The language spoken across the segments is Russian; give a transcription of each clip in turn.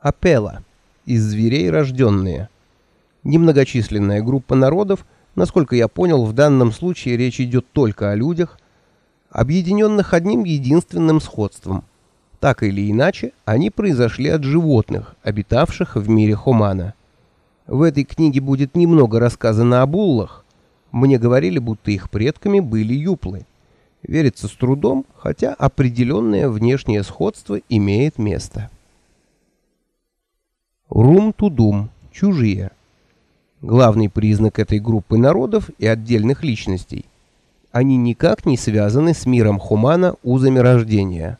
Апела. Из зверей рожденные. Немногочисленная группа народов, насколько я понял, в данном случае речь идет только о людях, объединенных одним единственным сходством. Так или иначе, они произошли от животных, обитавших в мире Хумана. В этой книге будет немного рассказано о буллах. Мне говорили, будто их предками были юплы. Верится с трудом, хотя определенное внешнее сходство имеет место. Рум-тудум – чужие. Главный признак этой группы народов и отдельных личностей. Они никак не связаны с миром Хумана узами рождения.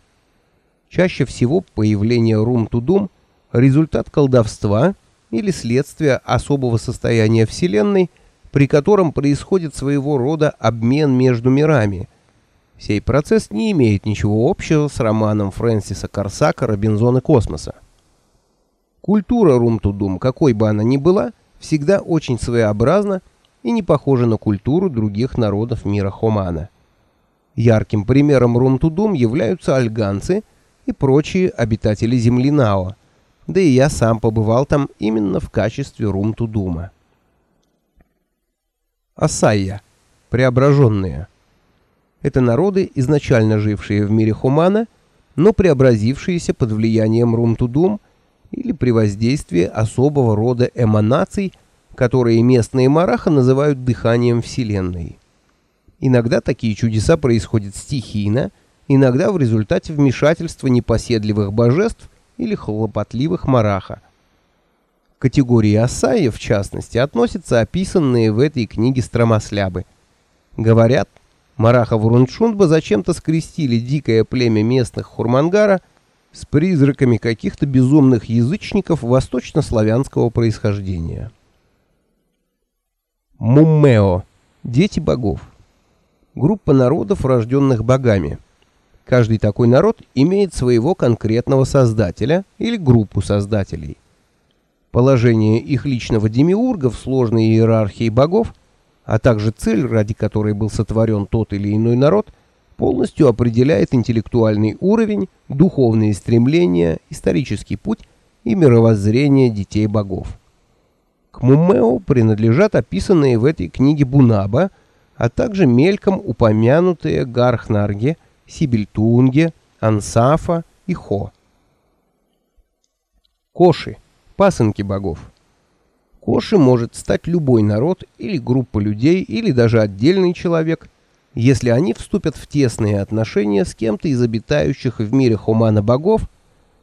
Чаще всего появление Рум-тудум – результат колдовства или следствие особого состояния Вселенной, при котором происходит своего рода обмен между мирами. Сей процесс не имеет ничего общего с романом Фрэнсиса Корсака «Робинзоны космоса». Культура Румтудум, какой бы она ни была, всегда очень своеобразна и не похожа на культуру других народов мира Хомана. Ярким примером Румтудум являются альганцы и прочие обитатели земли Нао, да и я сам побывал там именно в качестве Румтудума. Асайя. Преображенные. Это народы, изначально жившие в мире Хумана, но преобразившиеся под влиянием Румтудум или при воздействии особого рода эманаций, которые местные мараха называют дыханием Вселенной. Иногда такие чудеса происходят стихийно, иногда в результате вмешательства непоседливых божеств или хлопотливых мараха. К категории Асаи, в частности, относятся описанные в этой книге стромослябы. Говорят, мараха Вурунчунба зачем-то скрестили дикое племя местных Хурмангара с призраками каких-то безумных язычников восточнославянского происхождения. Муммео. Дети богов. Группа народов, рожденных богами. Каждый такой народ имеет своего конкретного создателя или группу создателей. Положение их личного демиурга в сложной иерархии богов, а также цель, ради которой был сотворен тот или иной народ – полностью определяет интеллектуальный уровень, духовные стремления, исторический путь и мировоззрение детей богов. К Мумео принадлежат описанные в этой книге Бунаба, а также мельком упомянутые Гархнарге, Сибильтунге, Ансафа и Хо. Коши – пасынки богов. Коши может стать любой народ или группа людей, или даже отдельный человек – если они вступят в тесные отношения с кем-то из обитающих в мире хумана богов,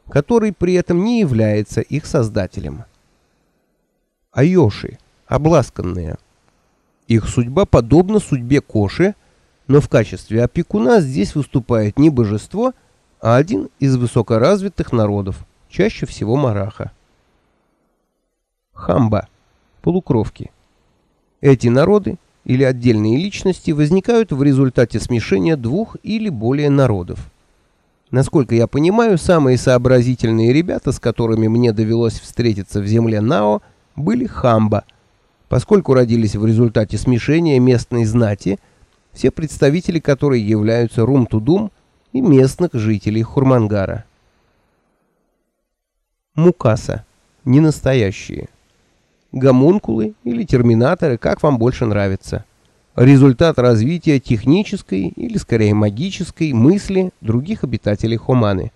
который при этом не является их создателем. Айоши, обласканные. Их судьба подобна судьбе Коши, но в качестве опекуна здесь выступает не божество, а один из высокоразвитых народов, чаще всего мараха. Хамба, полукровки. Эти народы или отдельные личности возникают в результате смешения двух или более народов. Насколько я понимаю, самые сообразительные ребята, с которыми мне довелось встретиться в земле Нао, были хамба. Поскольку родились в результате смешения местной знати, все представители которой являются рум-тудум и местных жителей Хурмангара. Мукаса. Ненастоящие гомункулы или терминаторы, как вам больше нравится. Результат развития технической или скорее магической мысли других обитателей Хоманы.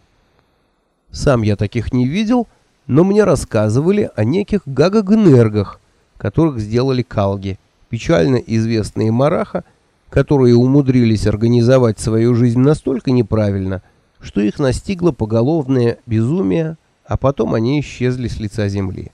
Сам я таких не видел, но мне рассказывали о неких гагагнергах, которых сделали калги, печально известные мараха, которые умудрились организовать свою жизнь настолько неправильно, что их настигло поголовное безумие, а потом они исчезли с лица земли.